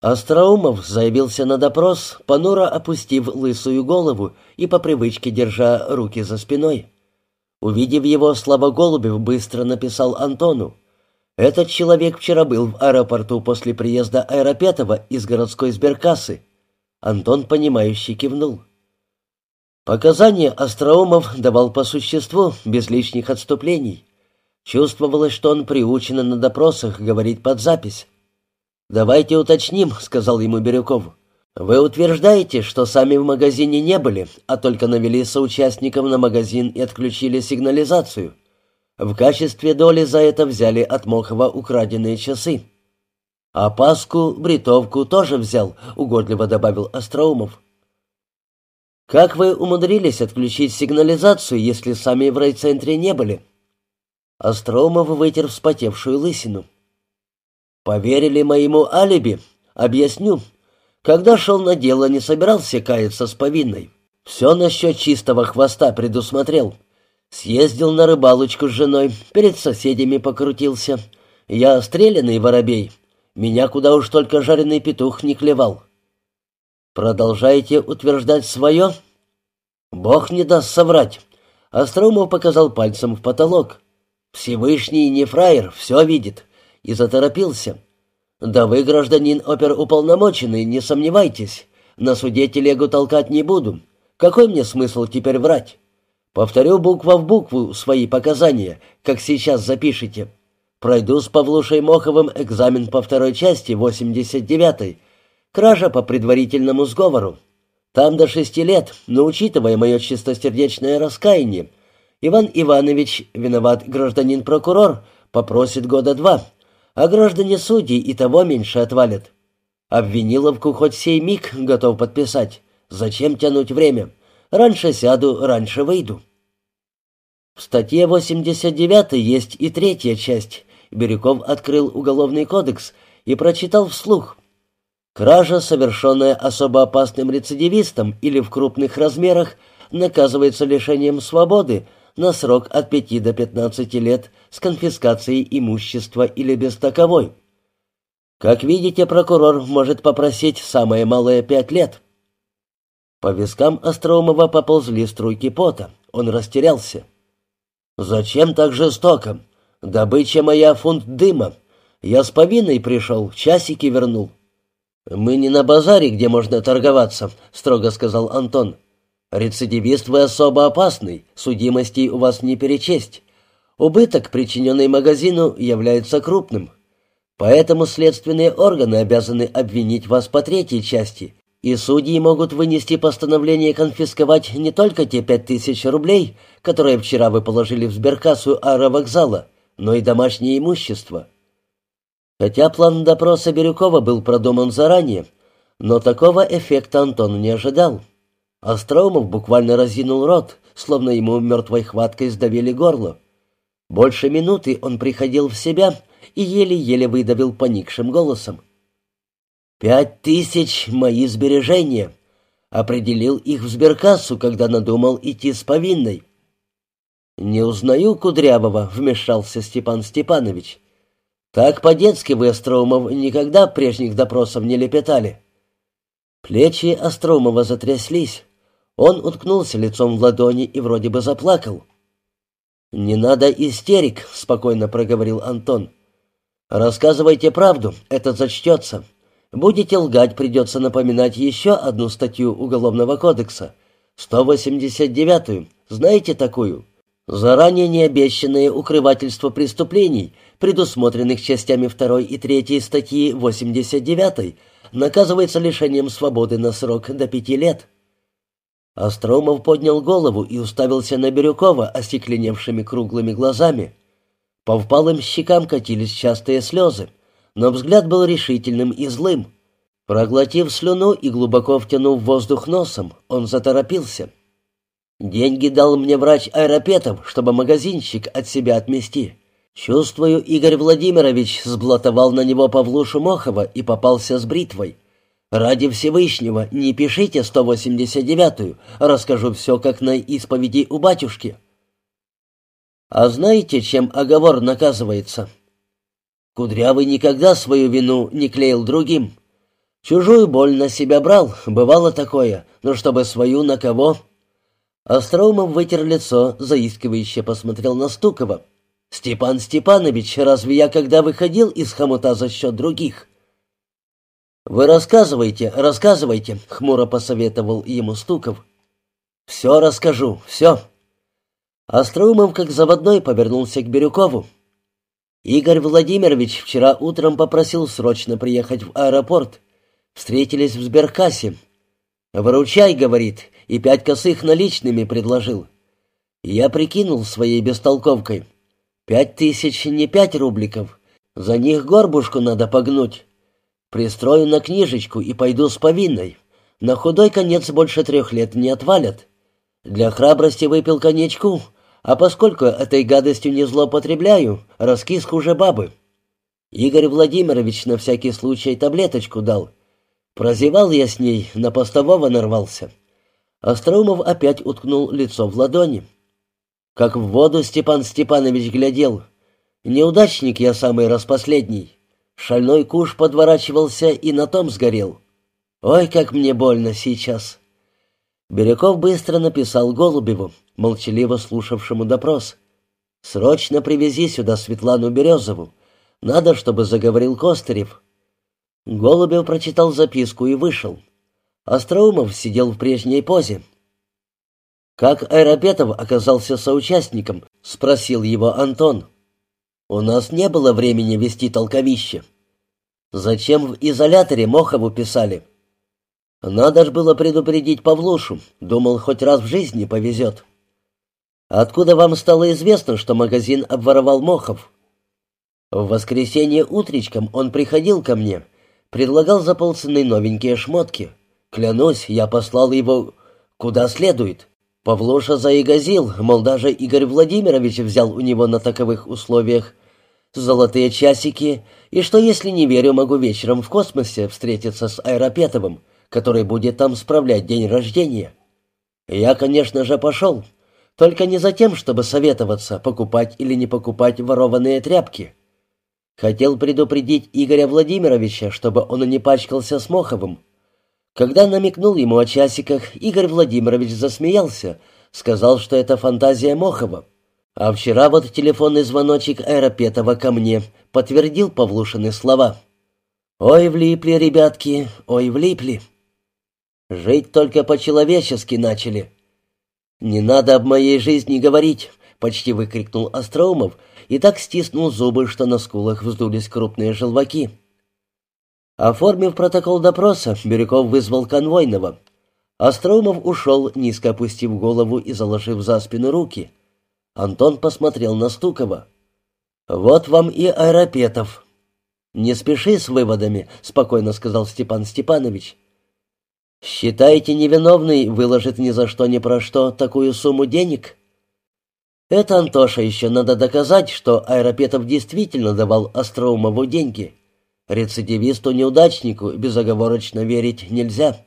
Остроумов заявился на допрос, понуро опустив лысую голову и по привычке держа руки за спиной. Увидев его, Слава Голубев быстро написал Антону. «Этот человек вчера был в аэропорту после приезда Аэропетова из городской сберкассы». Антон, понимающе кивнул. Показания Остроумов давал по существу, без лишних отступлений. Чувствовалось, что он приучен на допросах говорить под запись. «Давайте уточним», — сказал ему Бирюков. «Вы утверждаете, что сами в магазине не были, а только навели соучастников на магазин и отключили сигнализацию. В качестве доли за это взяли от Мохова украденные часы». «А паску, бритовку тоже взял», — угодливо добавил Остроумов. «Как вы умудрились отключить сигнализацию, если сами в райцентре не были?» Остроумов вытер вспотевшую лысину. Поверили моему алиби? Объясню. Когда шел на дело, не собирался каяться с повинной. Все насчет чистого хвоста предусмотрел. Съездил на рыбалочку с женой, перед соседями покрутился. Я стрелянный воробей. Меня куда уж только жареный петух не клевал. Продолжаете утверждать свое? Бог не даст соврать. Остроумов показал пальцем в потолок. Всевышний не фраер, все видит и заторопился. «Да вы, гражданин оперуполномоченный, не сомневайтесь. На суде телегу толкать не буду. Какой мне смысл теперь врать? Повторю буква в букву свои показания, как сейчас запишите. Пройду с Павлушей Моховым экзамен по второй части, 89-й. Кража по предварительному сговору. Там до шести лет, но учитывая мое чистосердечное раскаяние, Иван Иванович, виноват гражданин-прокурор, попросит года два» а граждане судьи и того меньше отвалят. Обвиниловку хоть сей миг готов подписать. Зачем тянуть время? Раньше сяду, раньше выйду. В статье 89 есть и третья часть. Бирюков открыл Уголовный кодекс и прочитал вслух. Кража, совершенная особо опасным рецидивистом или в крупных размерах, наказывается лишением свободы на срок от 5 до 15 лет с конфискацией имущества или без таковой. Как видите, прокурор может попросить самое малое пять лет. По вискам Остроумова поползли струйки пота. Он растерялся. «Зачем так жестоко? Добыча моя фунт дыма. Я с повинной пришел, часики вернул». «Мы не на базаре, где можно торговаться», — строго сказал Антон. Рецидивист вы особо опасный, судимостей у вас не перечесть. Убыток, причиненный магазину, является крупным. Поэтому следственные органы обязаны обвинить вас по третьей части, и судьи могут вынести постановление конфисковать не только те пять тысяч рублей, которые вчера вы положили в сберкассу аэровокзала, но и домашнее имущество. Хотя план допроса Бирюкова был продуман заранее, но такого эффекта Антон не ожидал. Остроумов буквально разинул рот, словно ему мертвой хваткой сдавили горло. Больше минуты он приходил в себя и еле-еле выдавил поникшим голосом. «Пять тысяч — мои сбережения!» Определил их в сберкассу, когда надумал идти с повинной. «Не узнаю Кудрявого», — вмешался Степан Степанович. «Так по-детски вы, Остроумов, никогда прежних допросов не лепетали». Плечи Остроумова затряслись. Он уткнулся лицом в ладони и вроде бы заплакал. «Не надо истерик», — спокойно проговорил Антон. «Рассказывайте правду, это зачтется. Будете лгать, придется напоминать еще одну статью Уголовного кодекса. 189-ю. Знаете такую? Заранее необещанное укрывательство преступлений, предусмотренных частями 2 и 3 статьи 89 наказывается лишением свободы на срок до пяти лет». Остромов поднял голову и уставился на Бирюкова остекленевшими круглыми глазами. По впалым щекам катились частые слезы, но взгляд был решительным и злым. Проглотив слюну и глубоко втянув воздух носом, он заторопился. «Деньги дал мне врач Аэропетов, чтобы магазинчик от себя отмести. Чувствую, Игорь Владимирович сблатовал на него Павлушу Мохова и попался с бритвой. «Ради Всевышнего, не пишите 189-ю, расскажу все, как на исповеди у батюшки». «А знаете, чем оговор наказывается?» Кудрявый никогда свою вину не клеил другим. Чужую боль на себя брал, бывало такое, но чтобы свою на кого? Остроумов вытер лицо, заискивающе посмотрел на Стукова. «Степан Степанович, разве я когда выходил из хомута за счет других?» «Вы рассказывайте, рассказывайте», — хмуро посоветовал ему Стуков. «Все расскажу, все». Остроумов, как заводной, повернулся к Бирюкову. «Игорь Владимирович вчера утром попросил срочно приехать в аэропорт. Встретились в сберкассе. «Выручай», — говорит, и пять косых наличными предложил. Я прикинул своей бестолковкой. Пять тысяч не пять рубликов. За них горбушку надо погнуть. Пристрою на книжечку и пойду с повинной. На худой конец больше трех лет не отвалят. Для храбрости выпил коньячку, а поскольку этой гадостью не злоупотребляю, раскис хуже бабы. Игорь Владимирович на всякий случай таблеточку дал. Прозевал я с ней, на постового нарвался. Остроумов опять уткнул лицо в ладони. Как в воду Степан Степанович глядел. Неудачник я самый распоследний. Шальной куш подворачивался и на том сгорел. Ой, как мне больно сейчас. Бирюков быстро написал Голубеву, молчаливо слушавшему допрос. «Срочно привези сюда Светлану Березову. Надо, чтобы заговорил Костырев». Голубев прочитал записку и вышел. Остроумов сидел в прежней позе. «Как Айрапетов оказался соучастником?» — спросил его Антон. «У нас не было времени вести толковище. Зачем в изоляторе Мохову писали?» «Надо ж было предупредить Павлушу. Думал, хоть раз в жизни повезет». «Откуда вам стало известно, что магазин обворовал Мохов?» «В воскресенье утречком он приходил ко мне, предлагал за полцены новенькие шмотки». Клянусь, я послал его куда следует. Павлуша заигазил, мол, даже Игорь Владимирович взял у него на таковых условиях золотые часики, и что, если не верю, могу вечером в космосе встретиться с Аэропетовым, который будет там справлять день рождения. Я, конечно же, пошел, только не за тем, чтобы советоваться, покупать или не покупать ворованные тряпки. Хотел предупредить Игоря Владимировича, чтобы он не пачкался с Моховым, когда намекнул ему о часиках, Игорь Владимирович засмеялся, сказал, что это фантазия Мохова. А вчера вот телефонный звоночек Аэропетова ко мне подтвердил Павлушины слова. «Ой, влипли, ребятки, ой, влипли. Жить только по-человечески начали». «Не надо об моей жизни говорить», — почти выкрикнул Остроумов и так стиснул зубы, что на скулах вздулись крупные желваки. Оформив протокол допроса, Бирюков вызвал конвойного. Остроумов ушел, низко опустив голову и заложив за спину руки. Антон посмотрел на Стукова. «Вот вам и Аэропетов». «Не спеши с выводами», — спокойно сказал Степан Степанович. «Считаете, невиновный выложит ни за что ни про что такую сумму денег?» «Это, Антоша, еще надо доказать, что Аэропетов действительно давал Остроумову деньги». Рецидивисту-неудачнику безоговорочно верить нельзя.